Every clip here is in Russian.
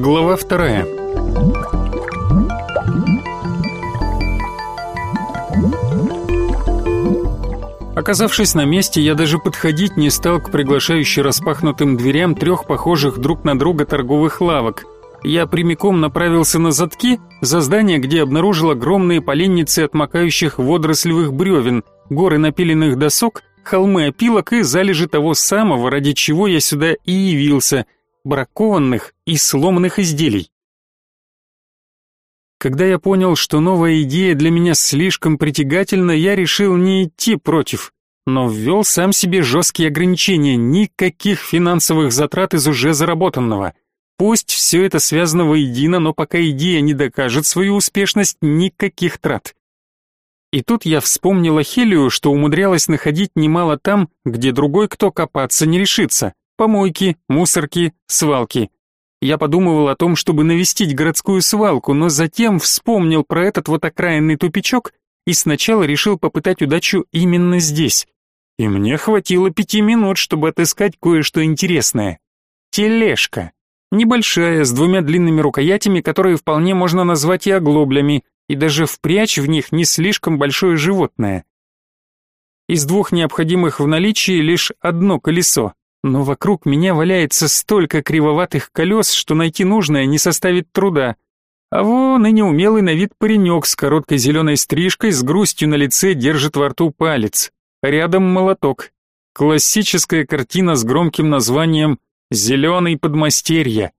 Глава вторая. Оказавшись на месте, я даже подходить не стал к приглашающей распахнутым дверям трех похожих друг на друга торговых лавок. Я прямиком направился на задки, за здание, где обнаружил огромные поленницы отмокающих водорослевых бревен, горы напиленных досок, холмы опилок и залежи того самого, ради чего я сюда и явился – бракованных и сломанных изделий. Когда я понял, что новая идея для меня слишком притягательна, я решил не идти против, но ввел сам себе жесткие ограничения, никаких финансовых затрат из уже заработанного. Пусть все это связано воедино, но пока идея не докажет свою успешность, никаких трат. И тут я вспомнила Хелию, что умудрялась находить немало там, где другой кто копаться не решится. Помойки, мусорки, свалки. Я подумывал о том, чтобы навестить городскую свалку, но затем вспомнил про этот вот окраинный тупичок и сначала решил попытать удачу именно здесь. И мне хватило пяти минут, чтобы отыскать кое-что интересное. Тележка. Небольшая, с двумя длинными рукоятями, которые вполне можно назвать и оглоблями, и даже впрячь в них не слишком большое животное. Из двух необходимых в наличии лишь одно колесо но вокруг меня валяется столько кривоватых колес, что найти нужное не составит труда. А вон и неумелый на вид паренек с короткой зеленой стрижкой с грустью на лице держит во рту палец. Рядом молоток. Классическая картина с громким названием «Зеленый подмастерье».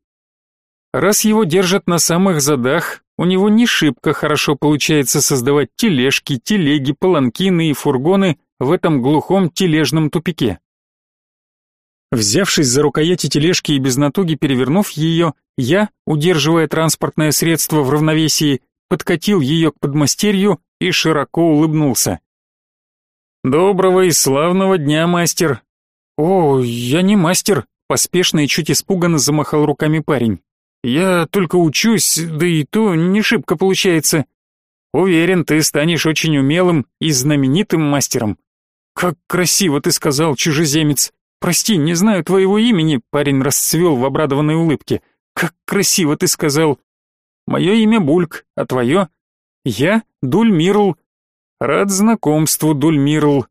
Раз его держат на самых задах, у него не шибко хорошо получается создавать тележки, телеги, паланкины и фургоны в этом глухом тележном тупике. Взявшись за рукояти тележки и без натуги перевернув ее, я, удерживая транспортное средство в равновесии, подкатил ее к подмастерью и широко улыбнулся. «Доброго и славного дня, мастер!» «О, я не мастер», — поспешно и чуть испуганно замахал руками парень. «Я только учусь, да и то не шибко получается. Уверен, ты станешь очень умелым и знаменитым мастером». «Как красиво ты сказал, чужеземец!» «Прости, не знаю твоего имени», — парень расцвел в обрадованной улыбке. «Как красиво ты сказал!» «Мое имя Бульк, а твое?» «Я Дульмирл». «Рад знакомству, Дульмирл».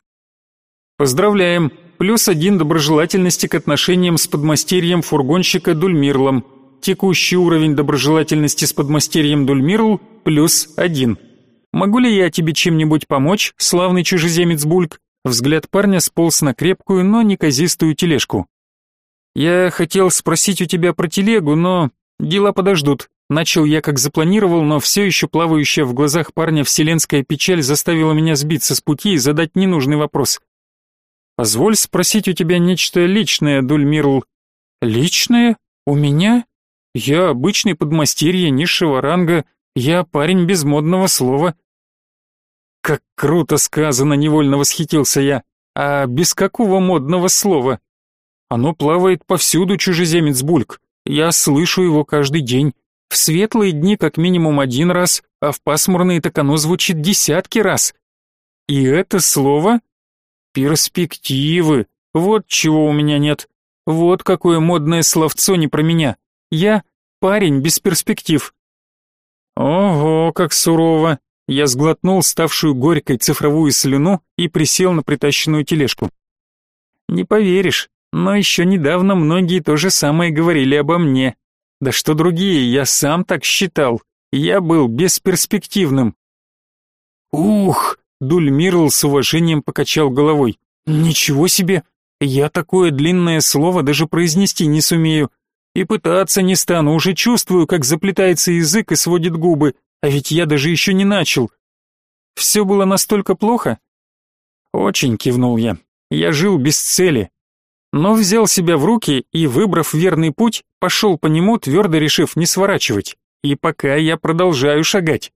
«Поздравляем! Плюс один доброжелательности к отношениям с подмастерьем фургонщика Дульмирлом. Текущий уровень доброжелательности с подмастерьем Дульмирл плюс один. Могу ли я тебе чем-нибудь помочь, славный чужеземец Бульк?» Взгляд парня сполз на крепкую, но неказистую тележку. «Я хотел спросить у тебя про телегу, но дела подождут». Начал я, как запланировал, но все еще плавающая в глазах парня вселенская печаль заставила меня сбиться с пути и задать ненужный вопрос. «Позволь спросить у тебя нечто личное, Дульмирл». «Личное? У меня? Я обычный подмастерье низшего ранга, я парень без модного слова, как круто сказано, невольно восхитился я. А без какого модного слова? Оно плавает повсюду, чужеземец Бульк. Я слышу его каждый день. В светлые дни как минимум один раз, а в пасмурные так оно звучит десятки раз. И это слово? Перспективы. Вот чего у меня нет. Вот какое модное словцо не про меня. Я парень без перспектив. Ого, как сурово. Я сглотнул ставшую горькой цифровую слюну и присел на притащенную тележку. Не поверишь, но еще недавно многие то же самое говорили обо мне. Да что другие, я сам так считал. Я был бесперспективным. Ух, Дульмирл с уважением покачал головой. Ничего себе, я такое длинное слово даже произнести не сумею. И пытаться не стану, уже чувствую, как заплетается язык и сводит губы, а ведь я даже еще не начал. Все было настолько плохо? Очень кивнул я. Я жил без цели. Но взял себя в руки и, выбрав верный путь, пошел по нему, твердо решив не сворачивать. И пока я продолжаю шагать.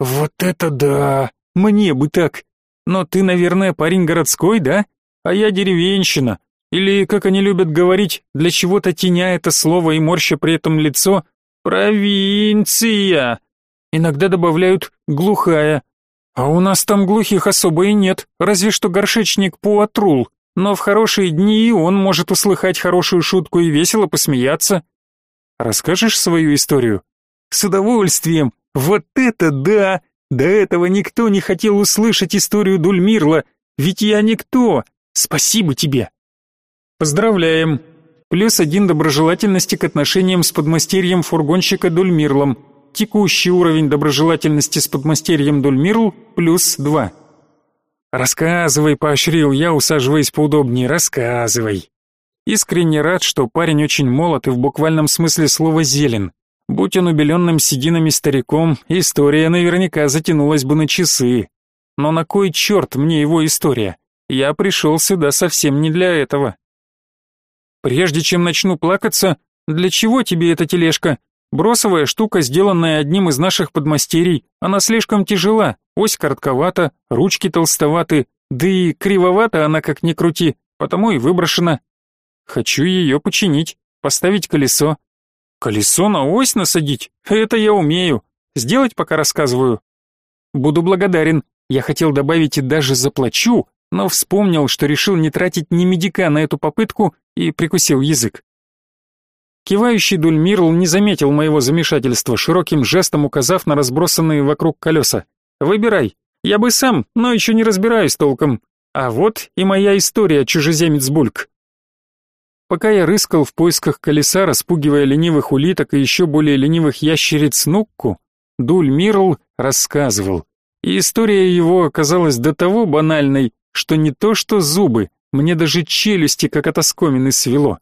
Вот это да! Мне бы так! Но ты, наверное, парень городской, да? А я деревенщина. Или, как они любят говорить, для чего-то теня это слово и морща при этом лицо, провинция. Иногда добавляют «глухая». А у нас там глухих особо и нет, разве что горшечник Пуатрул. Но в хорошие дни он может услыхать хорошую шутку и весело посмеяться. Расскажешь свою историю? С удовольствием. Вот это да! До этого никто не хотел услышать историю Дульмирла, ведь я никто. Спасибо тебе. Поздравляем. Плюс один доброжелательности к отношениям с подмастерьем фургонщика Дульмирлом. Текущий уровень доброжелательности с подмастерьем Дульмирл плюс два. Рассказывай, поощрил я, усаживаясь поудобнее. Рассказывай. Искренне рад, что парень очень молод и в буквальном смысле слова зелен. Будь он убеленным сединами стариком, история наверняка затянулась бы на часы. Но на кой черт мне его история? Я пришел сюда совсем не для этого. Прежде чем начну плакаться, для чего тебе эта тележка? Бросовая штука, сделанная одним из наших подмастерий. Она слишком тяжела, ось коротковата, ручки толстоваты, да и кривовата она как ни крути, потому и выброшена. Хочу ее починить, поставить колесо. Колесо на ось насадить? Это я умею. Сделать пока рассказываю. Буду благодарен. Я хотел добавить и даже заплачу, но вспомнил, что решил не тратить ни медика на эту попытку и прикусил язык. Кивающий Дульмирл не заметил моего замешательства, широким жестом указав на разбросанные вокруг колеса. «Выбирай. Я бы сам, но еще не разбираюсь толком. А вот и моя история, чужеземец Бульк. Пока я рыскал в поисках колеса, распугивая ленивых улиток и еще более ленивых ящериц Нукку, Дуль Мирл рассказывал. И история его оказалась до того банальной, что не то что зубы, мне даже челюсти как от свело.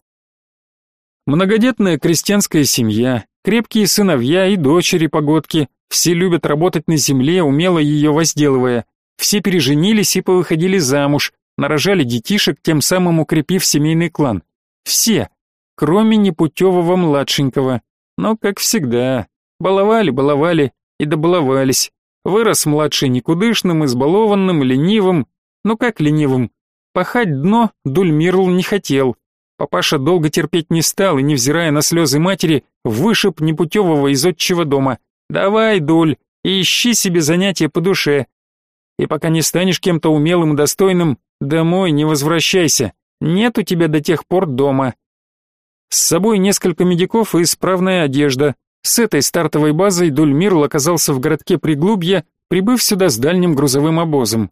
Многодетная крестьянская семья, крепкие сыновья и дочери-погодки, все любят работать на земле, умело ее возделывая. Все переженились и повыходили замуж, нарожали детишек, тем самым укрепив семейный клан. Все, кроме непутевого младшенького. Но, как всегда, баловали, баловали и добаловались. Вырос младший никудышным, избалованным, ленивым. Ну как ленивым? Пахать дно Дульмирл не хотел. Папаша долго терпеть не стал и, невзирая на слезы матери, вышиб непутевого из отчего дома. «Давай, Дуль, ищи себе занятие по душе. И пока не станешь кем-то умелым и достойным, домой не возвращайся. Нет у тебя до тех пор дома. С собой несколько медиков и исправная одежда. С этой стартовой базой Дульмирл оказался в городке Приглубья, прибыв сюда с дальним грузовым обозом.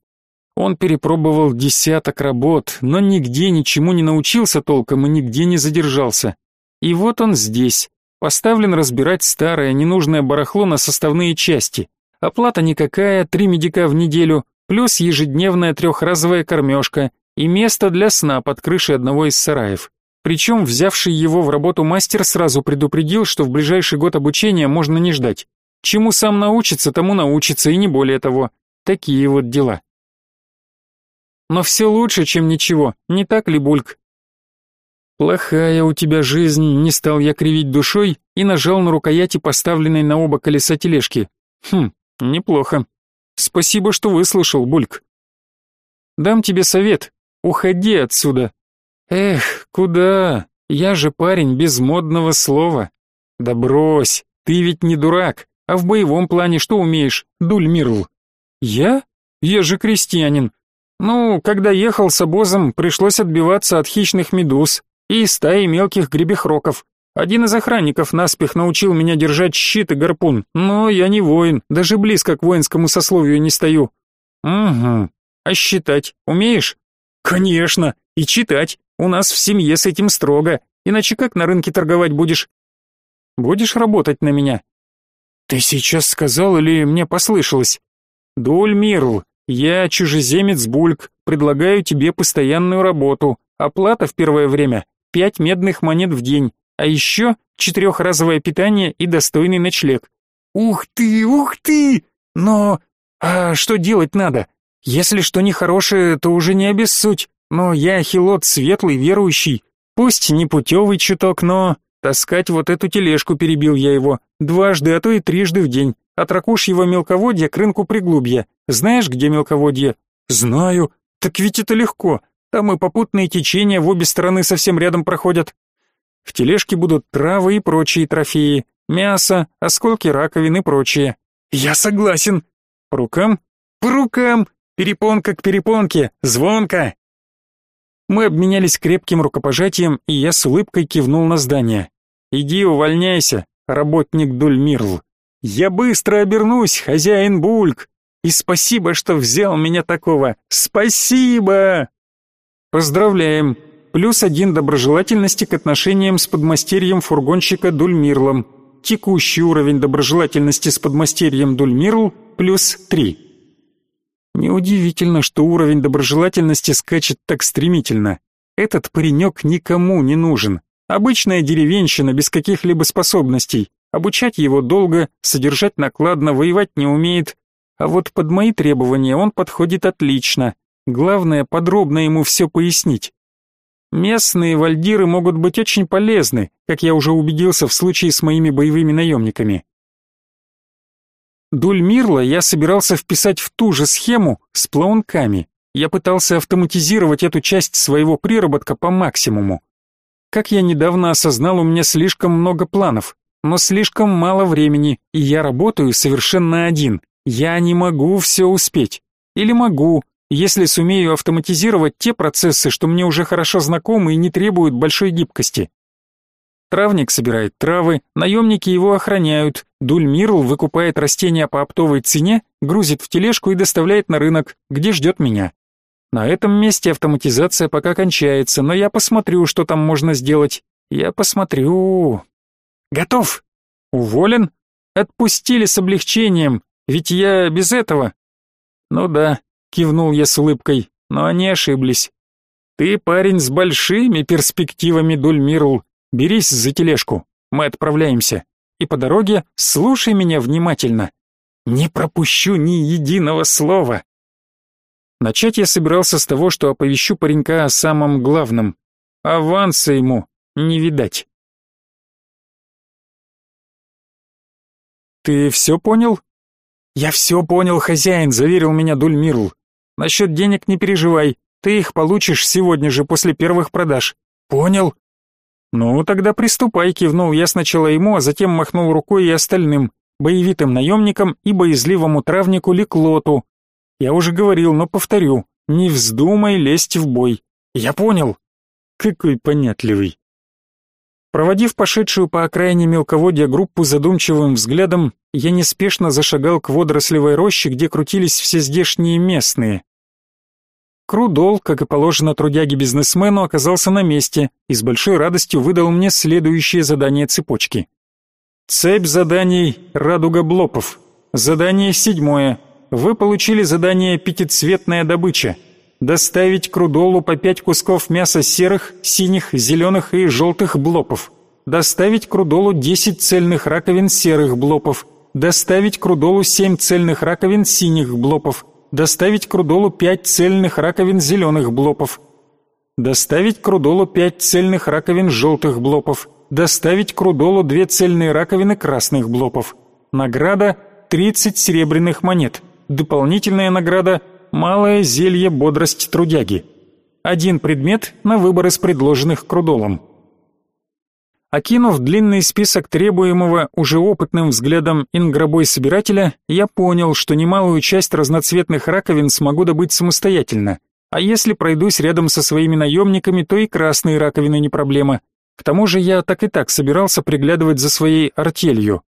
Он перепробовал десяток работ, но нигде ничему не научился толком и нигде не задержался. И вот он здесь, поставлен разбирать старое ненужное барахло на составные части. Оплата никакая, три медика в неделю, плюс ежедневная трехразовая кормежка, и место для сна под крышей одного из сараев. Причем взявший его в работу мастер сразу предупредил, что в ближайший год обучения можно не ждать. Чему сам научится, тому научится, и не более того. Такие вот дела. Но все лучше, чем ничего, не так ли, Бульк? Плохая у тебя жизнь, не стал я кривить душой и нажал на рукояти поставленной на оба колеса тележки. Хм, неплохо. Спасибо, что выслушал, Бульк. Дам тебе совет, Уходи отсюда. Эх, куда? Я же парень без модного слова. Да брось, ты ведь не дурак. А в боевом плане что умеешь, Дульмирл? Я? Я же крестьянин. Ну, когда ехал с обозом, пришлось отбиваться от хищных медуз и стаи мелких гребехроков. Один из охранников наспех научил меня держать щит и гарпун, но я не воин, даже близко к воинскому сословию не стою. Угу. А считать умеешь? Конечно, и читать. У нас в семье с этим строго. Иначе как на рынке торговать будешь? Будешь работать на меня? Ты сейчас сказал или мне послышалось? Доль Мирл, я чужеземец Бульк, предлагаю тебе постоянную работу. Оплата в первое время пять медных монет в день, а еще четырехразовое питание и достойный ночлег. Ух ты, ух ты! Но а что делать надо? Если что нехорошее, то уже не обессудь. Но я хилот светлый, верующий. Пусть не путевый чуток, но... Таскать вот эту тележку перебил я его. Дважды, а то и трижды в день. От ракушьего мелководья к рынку приглубья. Знаешь, где мелководье? Знаю. Так ведь это легко. Там и попутные течения в обе стороны совсем рядом проходят. В тележке будут травы и прочие трофеи. Мясо, осколки раковин и прочее. Я согласен. По рукам? По рукам! Перепонка к перепонке, звонко. Мы обменялись крепким рукопожатием, и я с улыбкой кивнул на здание. Иди увольняйся, работник Дульмирл. Я быстро обернусь, хозяин Бульк. И спасибо, что взял меня такого. Спасибо! Поздравляем. Плюс один доброжелательности к отношениям с подмастерьем фургонщика Дульмирлом. Текущий уровень доброжелательности с подмастерьем Дульмирл плюс три. Неудивительно, что уровень доброжелательности скачет так стремительно. Этот паренек никому не нужен. Обычная деревенщина без каких-либо способностей. Обучать его долго, содержать накладно, воевать не умеет. А вот под мои требования он подходит отлично. Главное, подробно ему все пояснить. Местные вальдиры могут быть очень полезны, как я уже убедился в случае с моими боевыми наемниками. Дульмирла я собирался вписать в ту же схему с плаунками. Я пытался автоматизировать эту часть своего приработка по максимуму. Как я недавно осознал, у меня слишком много планов, но слишком мало времени, и я работаю совершенно один. Я не могу все успеть. Или могу, если сумею автоматизировать те процессы, что мне уже хорошо знакомы и не требуют большой гибкости. Травник собирает травы, наемники его охраняют, Дульмирл выкупает растения по оптовой цене, грузит в тележку и доставляет на рынок, где ждет меня. На этом месте автоматизация пока кончается, но я посмотрю, что там можно сделать. Я посмотрю. Готов. Уволен? Отпустили с облегчением, ведь я без этого. Ну да, кивнул я с улыбкой, но они ошиблись. Ты парень с большими перспективами, Дульмирл. Берись за тележку, мы отправляемся. И по дороге слушай меня внимательно. Не пропущу ни единого слова. Начать я собирался с того, что оповещу паренька о самом главном. Аванса ему не видать. «Ты все понял?» «Я все понял, хозяин», — заверил меня Дульмирл. «Насчет денег не переживай, ты их получишь сегодня же после первых продаж». «Понял?» «Ну, тогда приступай», — кивнул я сначала ему, а затем махнул рукой и остальным, боевитым наемникам и боязливому травнику Ликлоту. Я уже говорил, но повторю, не вздумай лезть в бой. Я понял. Какой понятливый. Проводив пошедшую по окраине мелководья группу задумчивым взглядом, я неспешно зашагал к водорослевой роще, где крутились все здешние местные. Крудол, как и положено трудяге-бизнесмену, оказался на месте и с большой радостью выдал мне следующее задание цепочки. Цепь заданий «Радуга Блопов». Задание седьмое. Вы получили задание «Пятицветная добыча». Доставить Крудолу по пять кусков мяса серых, синих, зеленых и желтых блопов. Доставить Крудолу 10 цельных раковин серых блопов. Доставить Крудолу 7 цельных раковин синих блопов доставить к Рудолу пять цельных раковин зеленых блопов, доставить к Рудолу пять цельных раковин желтых блопов, доставить к Рудолу две цельные раковины красных блопов. Награда 30 серебряных монет. Дополнительная награда малое зелье бодрость трудяги. Один предмет на выбор из предложенных Крудолом. Окинув длинный список требуемого уже опытным взглядом ингробой-собирателя, я понял, что немалую часть разноцветных раковин смогу добыть самостоятельно. А если пройдусь рядом со своими наемниками, то и красные раковины не проблема. К тому же я так и так собирался приглядывать за своей артелью.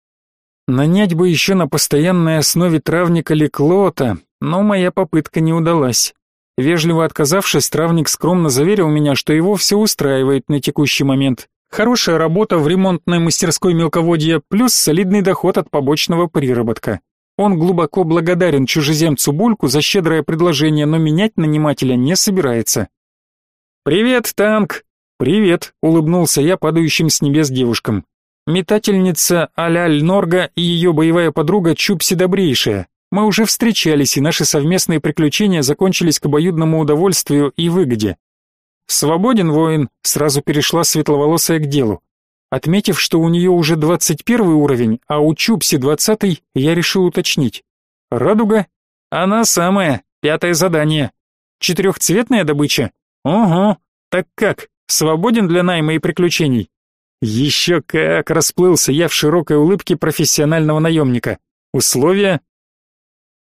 Нанять бы еще на постоянной основе травника Леклота, но моя попытка не удалась. Вежливо отказавшись, травник скромно заверил меня, что его все устраивает на текущий момент. Хорошая работа в ремонтной мастерской мелководья плюс солидный доход от побочного приработка. Он глубоко благодарен чужеземцу Бульку за щедрое предложение, но менять нанимателя не собирается. «Привет, танк!» «Привет», — улыбнулся я падающим с небес девушкам. Метательница Аляль Норга и ее боевая подруга Чупси Добрейшая. Мы уже встречались, и наши совместные приключения закончились к обоюдному удовольствию и выгоде. «Свободен, воин», сразу перешла светловолосая к делу. Отметив, что у нее уже двадцать первый уровень, а у Чупси двадцатый, я решил уточнить. «Радуга?» «Она самая, пятое задание. Четырехцветная добыча?» «Ого, так как, свободен для найма и приключений?» «Еще как!» — расплылся я в широкой улыбке профессионального наемника. «Условия?»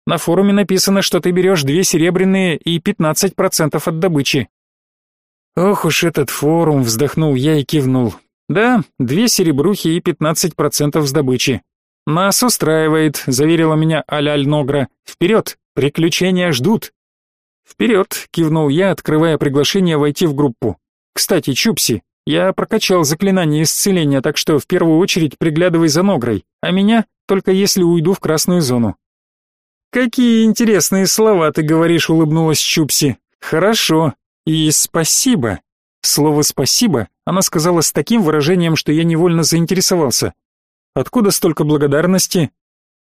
«На форуме написано, что ты берешь две серебряные и пятнадцать процентов от добычи. Ох уж этот форум, вздохнул я и кивнул. Да, две серебрухи и 15% с добычи. Нас устраивает, заверила меня Аляль Ногра. Вперед, приключения ждут. Вперед, кивнул я, открывая приглашение войти в группу. Кстати, Чупси, я прокачал заклинание исцеления, так что в первую очередь приглядывай за Ногрой, а меня только если уйду в красную зону. Какие интересные слова ты говоришь, улыбнулась Чупси. Хорошо. И спасибо. Слово «спасибо» она сказала с таким выражением, что я невольно заинтересовался. «Откуда столько благодарности?»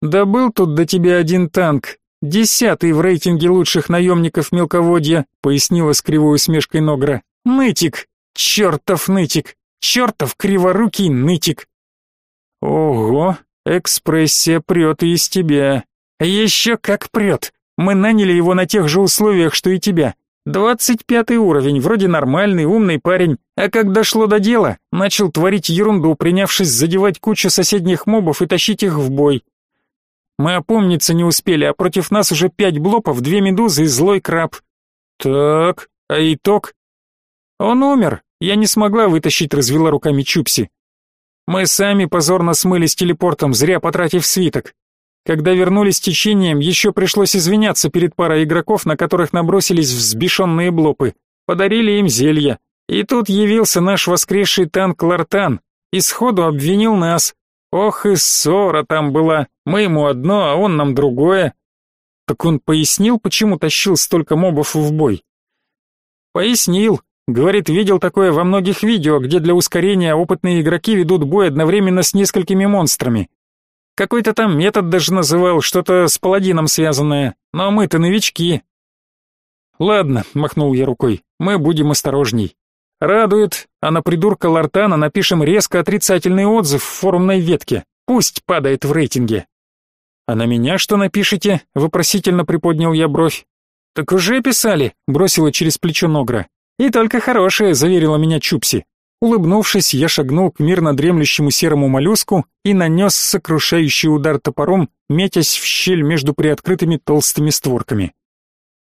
«Да был тут до тебя один танк, десятый в рейтинге лучших наемников мелководья», пояснила с кривой усмешкой Ногра. «Нытик! Чертов нытик! Чертов криворукий нытик!» «Ого, экспрессия прет из тебя!» «Еще как прет! Мы наняли его на тех же условиях, что и тебя. Двадцать пятый уровень, вроде нормальный, умный парень, а как дошло до дела, начал творить ерунду, принявшись задевать кучу соседних мобов и тащить их в бой. Мы опомниться не успели, а против нас уже пять блопов, две медузы и злой краб. Так, а итог? Он умер, я не смогла вытащить, развела руками Чупси. Мы сами позорно смылись телепортом, зря потратив свиток. Когда вернулись течением, еще пришлось извиняться перед парой игроков, на которых набросились взбешенные блопы. Подарили им зелья. И тут явился наш воскресший танк Лартан и сходу обвинил нас. Ох и ссора там была. Мы ему одно, а он нам другое. Так он пояснил, почему тащил столько мобов в бой? Пояснил. Говорит, видел такое во многих видео, где для ускорения опытные игроки ведут бой одновременно с несколькими монстрами. Какой-то там метод даже называл, что-то с паладином связанное. Но мы-то новички. Ладно, махнул я рукой. Мы будем осторожней. Радует, а на придурка Лартана напишем резко отрицательный отзыв в форумной ветке. Пусть падает в рейтинге. А на меня что напишете? вопросительно приподнял я бровь. Так уже писали, бросила через плечо Ногра. И только хорошее, заверила меня Чупси. Улыбнувшись, я шагнул к мирно дремлющему серому моллюску и нанес сокрушающий удар топором, метясь в щель между приоткрытыми толстыми створками.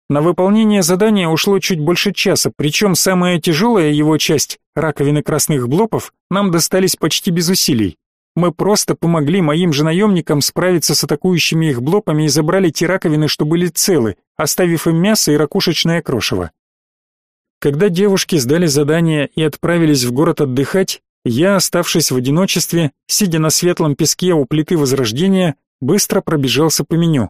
На выполнение задания ушло чуть больше часа, причем самая тяжелая его часть, раковины красных блопов, нам достались почти без усилий. Мы просто помогли моим же наемникам справиться с атакующими их блопами и забрали те раковины, что были целы, оставив им мясо и ракушечное крошево. Когда девушки сдали задание и отправились в город отдыхать, я, оставшись в одиночестве, сидя на светлом песке у плиты Возрождения, быстро пробежался по меню.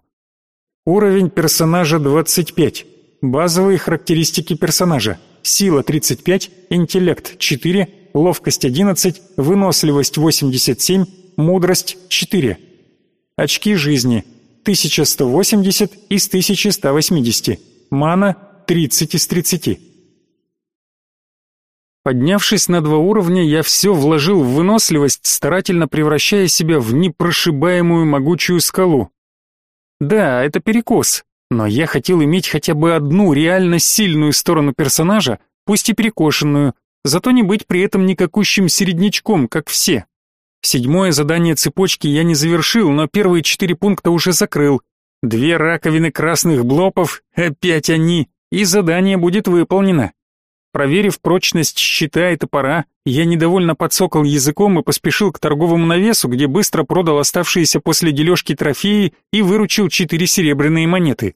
Уровень персонажа 25. Базовые характеристики персонажа. Сила 35, интеллект 4, ловкость 11, выносливость 87, мудрость 4. Очки жизни 1180 из 1180. Мана 30 из 30. Поднявшись на два уровня, я все вложил в выносливость, старательно превращая себя в непрошибаемую могучую скалу. Да, это перекос, но я хотел иметь хотя бы одну реально сильную сторону персонажа, пусть и перекошенную, зато не быть при этом никакущим середнячком, как все. Седьмое задание цепочки я не завершил, но первые четыре пункта уже закрыл. Две раковины красных блопов, опять они, и задание будет выполнено. Проверив прочность щита и топора, я недовольно подсокал языком и поспешил к торговому навесу, где быстро продал оставшиеся после дележки трофеи и выручил четыре серебряные монеты.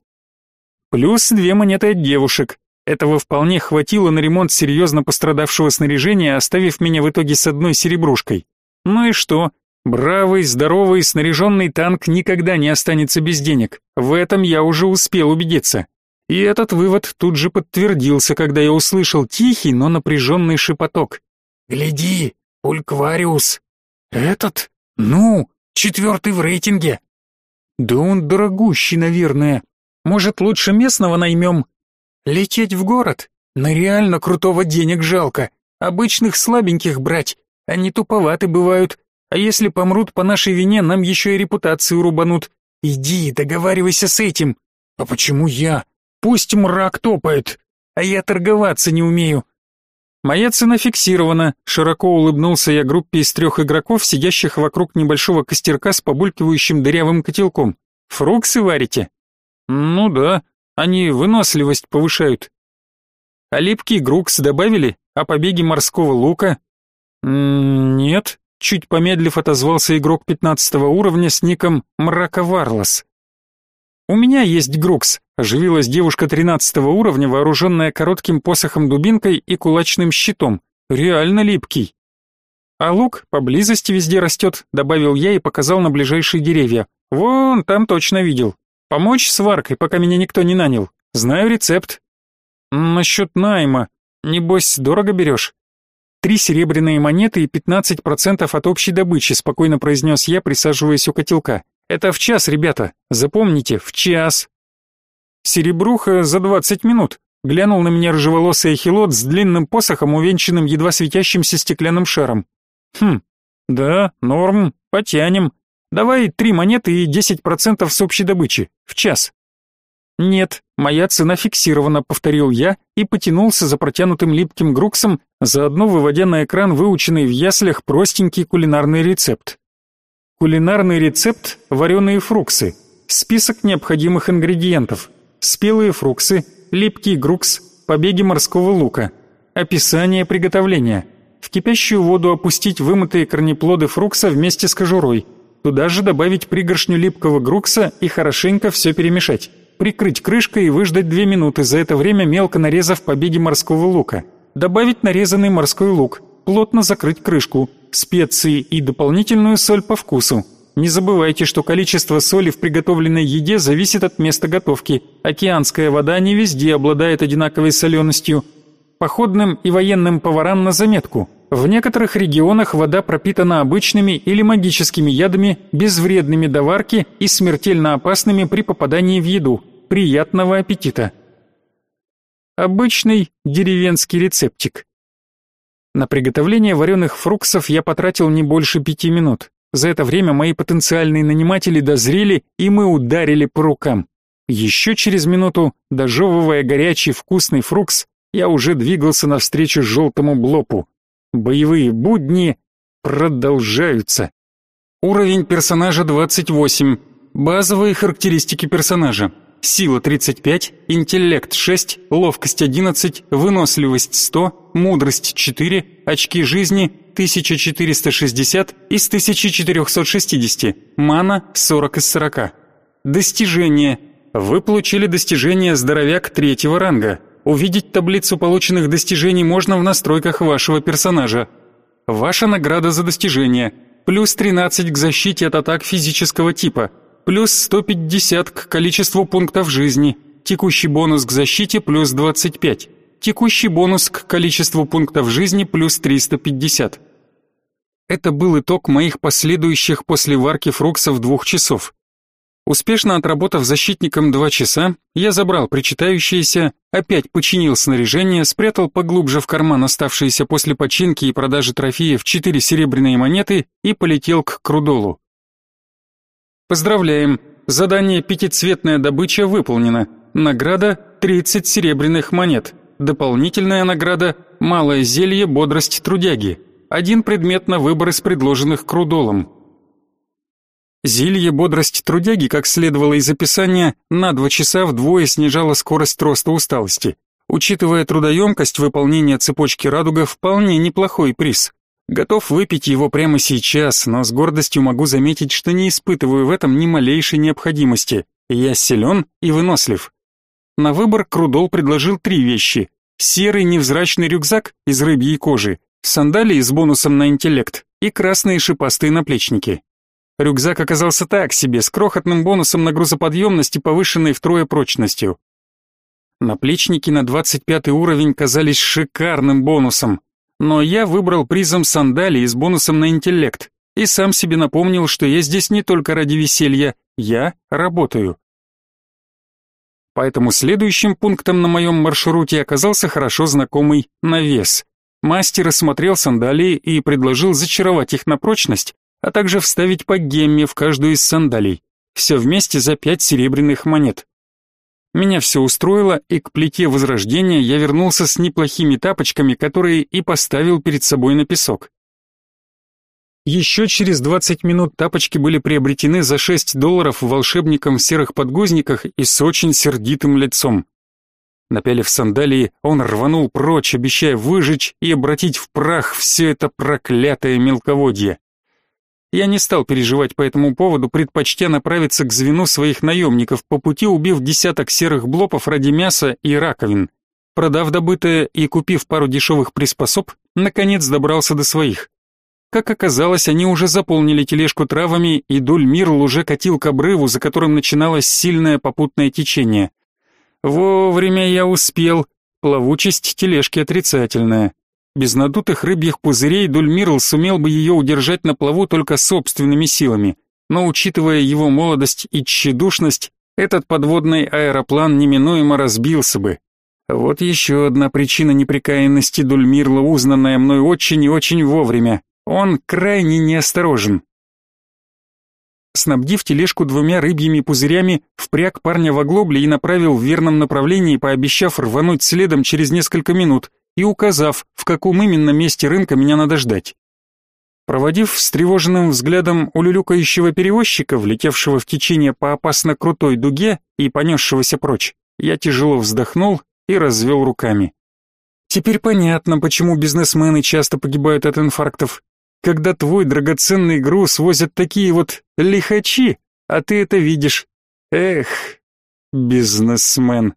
Плюс две монеты от девушек. Этого вполне хватило на ремонт серьезно пострадавшего снаряжения, оставив меня в итоге с одной серебрушкой. Ну и что? Бравый, здоровый, снаряженный танк никогда не останется без денег. В этом я уже успел убедиться. И этот вывод тут же подтвердился, когда я услышал тихий, но напряженный шепоток. «Гляди, Пульквариус!» «Этот? Ну, четвертый в рейтинге!» «Да он дорогущий, наверное. Может, лучше местного наймем?» «Лететь в город? На реально крутого денег жалко. Обычных слабеньких брать. Они туповаты бывают. А если помрут по нашей вине, нам еще и репутацию рубанут. Иди, договаривайся с этим». «А почему я?» Пусть мрак топает, а я торговаться не умею. Моя цена фиксирована, широко улыбнулся я группе из трех игроков, сидящих вокруг небольшого костерка с побулькивающим дырявым котелком. Фруксы варите? Ну да, они выносливость повышают. А липкий грукс добавили, а побеги морского лука? «Нет», — чуть помедлив отозвался игрок пятнадцатого уровня с ником Мрака Варлос. «У меня есть Грукс», — оживилась девушка тринадцатого уровня, вооруженная коротким посохом-дубинкой и кулачным щитом. «Реально липкий». «А лук поблизости везде растет», — добавил я и показал на ближайшие деревья. «Вон, там точно видел. Помочь с варкой, пока меня никто не нанял. Знаю рецепт». «Насчет найма. Небось, дорого берешь?» «Три серебряные монеты и пятнадцать процентов от общей добычи», — спокойно произнес я, присаживаясь у котелка. Это в час, ребята. Запомните, в час. Серебруха за двадцать минут. Глянул на меня рыжеволосый ахилот с длинным посохом, увенчанным едва светящимся стеклянным шаром. Хм, да, норм, потянем. Давай три монеты и десять процентов с общей добычи. В час. Нет, моя цена фиксирована, повторил я и потянулся за протянутым липким груксом, заодно выводя на экран выученный в яслях простенький кулинарный рецепт. Кулинарный рецепт вареные фруксы. Список необходимых ингредиентов. Спелые фруксы, липкий грукс, побеги морского лука. Описание приготовления. В кипящую воду опустить вымытые корнеплоды фрукса вместе с кожурой. Туда же добавить пригоршню липкого грукса и хорошенько все перемешать. Прикрыть крышкой и выждать 2 минуты, за это время мелко нарезав побеги морского лука. Добавить нарезанный морской лук. Плотно закрыть крышку специи и дополнительную соль по вкусу. Не забывайте, что количество соли в приготовленной еде зависит от места готовки. Океанская вода не везде обладает одинаковой соленостью. Походным и военным поварам на заметку. В некоторых регионах вода пропитана обычными или магическими ядами, безвредными до варки и смертельно опасными при попадании в еду. Приятного аппетита! Обычный деревенский рецептик. На приготовление вареных фруксов я потратил не больше пяти минут. За это время мои потенциальные наниматели дозрели, и мы ударили по рукам. Еще через минуту, дожевывая горячий вкусный фрукс, я уже двигался навстречу желтому блопу. Боевые будни продолжаются. Уровень персонажа 28. Базовые характеристики персонажа. Сила 35, интеллект 6, ловкость 11, выносливость 100, мудрость 4, очки жизни 1460 из 1460, мана 40 из 40. Достижения. Вы получили достижение здоровяк третьего ранга. Увидеть таблицу полученных достижений можно в настройках вашего персонажа. Ваша награда за достижение. Плюс 13 к защите от атак физического типа плюс 150 к количеству пунктов жизни, текущий бонус к защите плюс 25, текущий бонус к количеству пунктов жизни плюс 350. Это был итог моих последующих после варки фруксов двух часов. Успешно отработав защитником два часа, я забрал причитающееся, опять починил снаряжение, спрятал поглубже в карман оставшиеся после починки и продажи трофеев четыре серебряные монеты и полетел к Крудолу. Поздравляем! Задание «Пятицветная добыча» выполнено. Награда – 30 серебряных монет. Дополнительная награда – малое зелье «Бодрость трудяги». Один предмет на выбор из предложенных крудолом. Зелье «Бодрость трудяги», как следовало из описания, на два часа вдвое снижало скорость роста усталости. Учитывая трудоемкость выполнения цепочки радуга, вполне неплохой приз. Готов выпить его прямо сейчас, но с гордостью могу заметить, что не испытываю в этом ни малейшей необходимости. Я силен и вынослив. На выбор Крудол предложил три вещи. Серый невзрачный рюкзак из рыбьей кожи, сандалии с бонусом на интеллект и красные шипастые наплечники. Рюкзак оказался так себе, с крохотным бонусом на грузоподъемность и повышенной втрое прочностью. Наплечники на 25 уровень казались шикарным бонусом, но я выбрал призом сандалии с бонусом на интеллект и сам себе напомнил, что я здесь не только ради веселья, я работаю. Поэтому следующим пунктом на моем маршруте оказался хорошо знакомый навес. Мастер осмотрел сандалии и предложил зачаровать их на прочность, а также вставить по гемме в каждую из сандалий. Все вместе за пять серебряных монет. Меня все устроило, и к плите возрождения я вернулся с неплохими тапочками, которые и поставил перед собой на песок. Еще через 20 минут тапочки были приобретены за 6 долларов волшебником в серых подгузниках и с очень сердитым лицом. Напялив сандалии, он рванул прочь, обещая выжечь и обратить в прах все это проклятое мелководье. Я не стал переживать по этому поводу, предпочтя направиться к звену своих наемников, по пути убив десяток серых блопов ради мяса и раковин. Продав добытое и купив пару дешевых приспособ, наконец добрался до своих. Как оказалось, они уже заполнили тележку травами, и Дульмирл уже катил к обрыву, за которым начиналось сильное попутное течение. Вовремя я успел. Плавучесть тележки отрицательная. Без надутых рыбьих пузырей Дульмирл сумел бы ее удержать на плаву только собственными силами. Но учитывая его молодость и тщедушность, этот подводный аэроплан неминуемо разбился бы. Вот еще одна причина неприкаянности Дульмирла, узнанная мной очень и очень вовремя. Он крайне неосторожен. Снабдив тележку двумя рыбьими пузырями, впряг парня в оглобле и направил в верном направлении, пообещав рвануть следом через несколько минут и указав, в каком именно месте рынка меня надо ждать. Проводив встревоженным взглядом улюлюкающего перевозчика, влетевшего в течение по опасно крутой дуге и понесшегося прочь, я тяжело вздохнул и развел руками. Теперь понятно, почему бизнесмены часто погибают от инфарктов когда твой драгоценный груз возят такие вот лихачи, а ты это видишь. Эх, бизнесмен.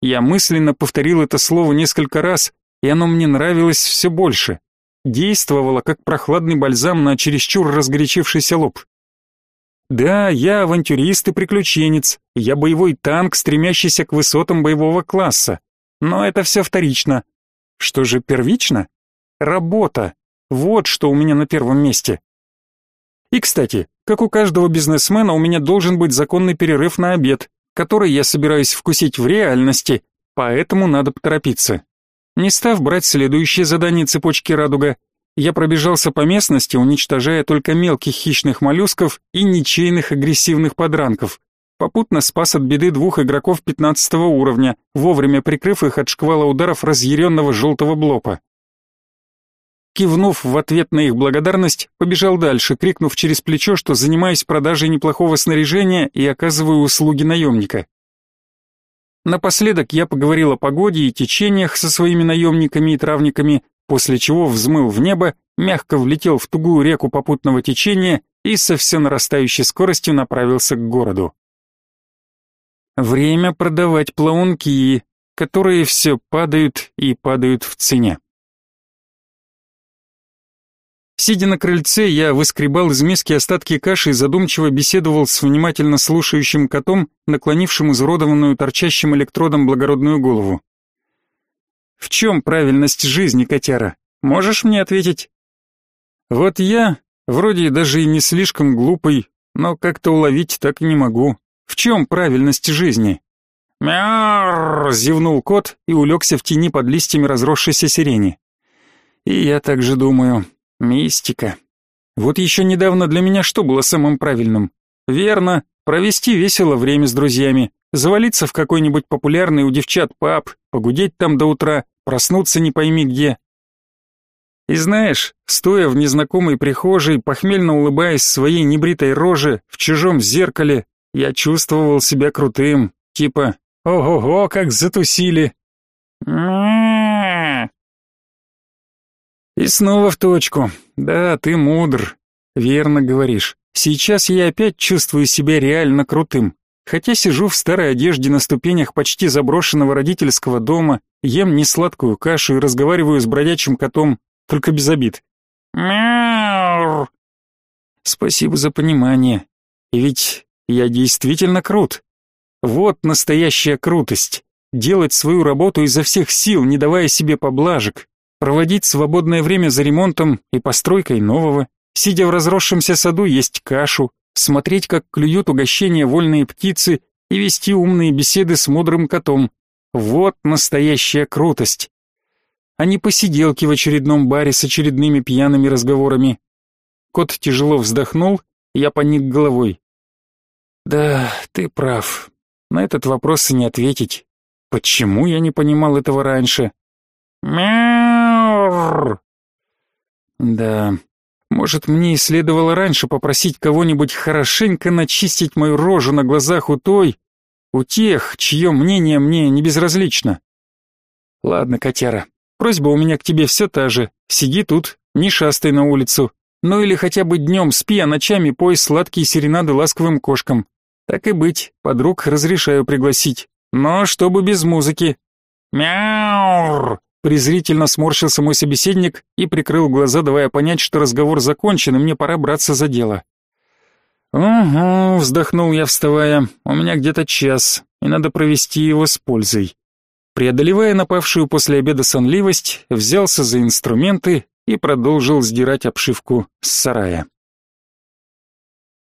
Я мысленно повторил это слово несколько раз, и оно мне нравилось все больше. Действовало как прохладный бальзам на чересчур разгорячившийся лоб. Да, я авантюрист и приключенец, я боевой танк, стремящийся к высотам боевого класса. Но это все вторично. Что же первично? Работа. Вот что у меня на первом месте. И, кстати, как у каждого бизнесмена, у меня должен быть законный перерыв на обед, который я собираюсь вкусить в реальности, поэтому надо поторопиться. Не став брать следующее задание цепочки «Радуга», я пробежался по местности, уничтожая только мелких хищных моллюсков и ничейных агрессивных подранков. Попутно спас от беды двух игроков 15 уровня, вовремя прикрыв их от шквала ударов разъяренного желтого блопа. Кивнув в ответ на их благодарность, побежал дальше, крикнув через плечо, что занимаюсь продажей неплохого снаряжения и оказываю услуги наемника. Напоследок я поговорил о погоде и течениях со своими наемниками и травниками, после чего взмыл в небо, мягко влетел в тугую реку попутного течения и со все нарастающей скоростью направился к городу. Время продавать плавунки, которые все падают и падают в цене. Сидя на крыльце, я выскребал из миски остатки каши и задумчиво беседовал с внимательно слушающим котом, наклонившим изуродованную торчащим электродом благородную голову. «В чем правильность жизни, котяра? Можешь мне ответить?» «Вот я, вроде даже и не слишком глупый, но как-то уловить так и не могу. В чем правильность жизни?» «Мяу!» — зевнул кот и улегся в тени под листьями разросшейся сирени. «И я так же думаю. Мистика. Вот еще недавно для меня что было самым правильным? Верно, провести весело время с друзьями, завалиться в какой-нибудь популярный у девчат паб, погудеть там до утра, проснуться не пойми где. И знаешь, стоя в незнакомой прихожей, похмельно улыбаясь своей небритой роже в чужом зеркале, я чувствовал себя крутым, типа «Ого-го, как затусили!» И снова в точку. Да, ты мудр. Верно говоришь. Сейчас я опять чувствую себя реально крутым. Хотя сижу в старой одежде на ступенях почти заброшенного родительского дома, ем несладкую кашу и разговариваю с бродячим котом, только без обид. Мяу. Спасибо за понимание. Ведь я действительно крут. Вот настоящая крутость. Делать свою работу изо всех сил, не давая себе поблажек проводить свободное время за ремонтом и постройкой нового, сидя в разросшемся саду есть кашу, смотреть, как клюют угощения вольные птицы и вести умные беседы с мудрым котом. Вот настоящая крутость. А не посиделки в очередном баре с очередными пьяными разговорами. Кот тяжело вздохнул, я поник головой. Да, ты прав. На этот вопрос и не ответить. Почему я не понимал этого раньше? Мяу. Да, может, мне и следовало раньше попросить кого-нибудь хорошенько начистить мою рожу на глазах у той, у тех, чье мнение мне не безразлично. Ладно, котяра, просьба у меня к тебе все та же. Сиди тут, не шастай на улицу. Ну или хотя бы днем спи, а ночами пой сладкие серенады ласковым кошкам. Так и быть, подруг разрешаю пригласить. Но чтобы без музыки. Мяур! Презрительно сморщился мой собеседник и прикрыл глаза, давая понять, что разговор закончен, и мне пора браться за дело. «Угу», — вздохнул я, вставая, — «у меня где-то час, и надо провести его с пользой». Преодолевая напавшую после обеда сонливость, взялся за инструменты и продолжил сдирать обшивку с сарая.